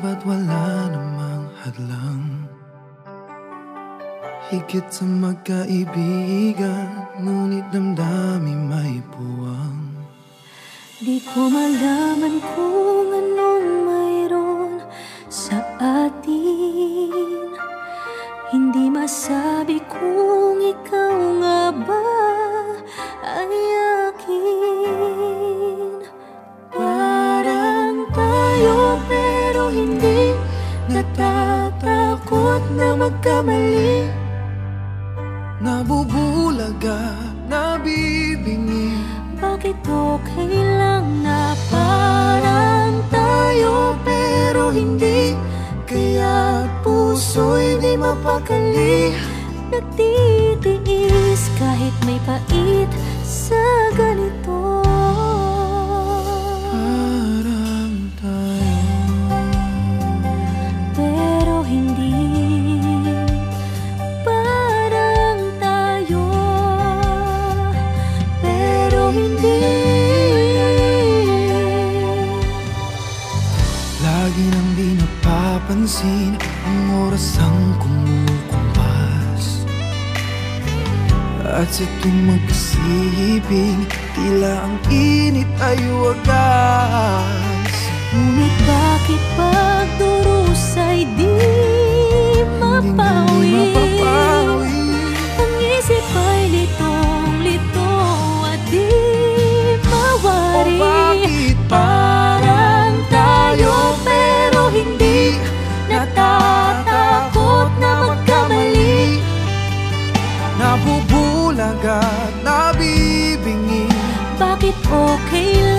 ba't wala namang hadlang? Higit sa magkaibigan Ngunit damdamin may puwang Di ko malaman kung anong mayroon sa atin. Hindi masabi kung ikaw nga ba ay Natatakot na magkamali. Nabubulaga, nabibingi. Bakit okay lang na parang tayo pero hindi? Kaya puso'y di mapakali. Nagtitiis kahit may pait sa ganito. Parang tayo. Pero hindi di napapansin Ang oras ang kumukumpas. At sa tuwing Tila ang init ay wagas. Ngunit bakit pagdurusay Nabubulaga, nabibingi. Bakit okay lang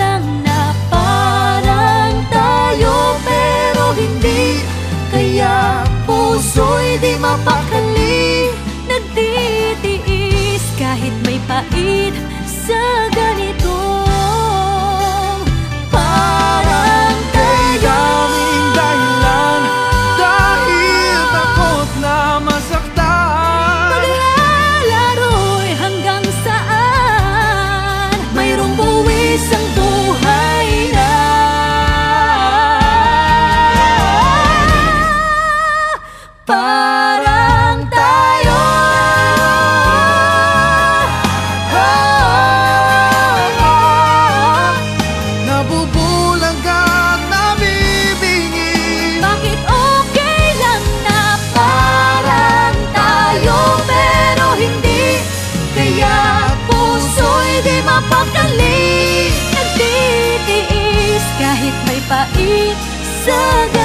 Nagtitiis